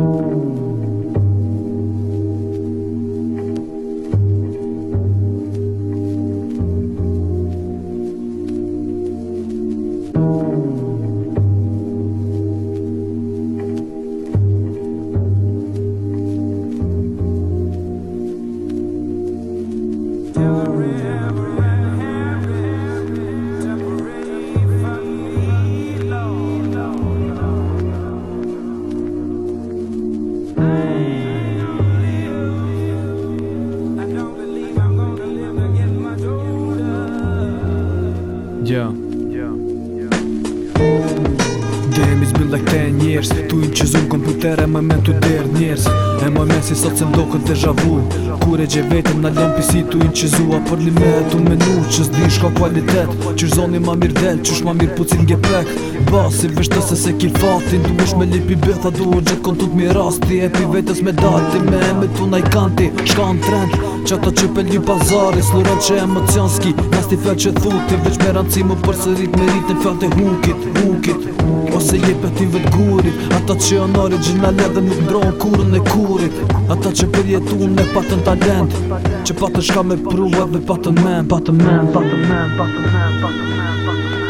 Thank you. Yeah. Demis bil like 10 years Tu im që zun komputer e me me tu der njerës E moj men si sot se ndokën të zhavu Kure gje vetëm në lën pisi tu im që zua Për me e tu menu që zdi shka kualitet Qër zoni ma mirë del, qësh ma mirë pucin nge plek Ba si vështë se se kil fatin Tu mësh me lipi betha du kon gjithë kontut mi rasti E pi vetës me dati me e me tu na kanti Shka në trend, që ato që pëllju pazari sluron që emocionski nës t'i fel që thuti veç me ranci më përsërit me rritin fel të hukit, hukit ose jepe t'i vet ata që onori gjina dhe nuk dronë kurën e kurit ata që përjetu në patën talent që patën shka me pruve dhe patën men patën men, patën men, patën men, patën men, patën men,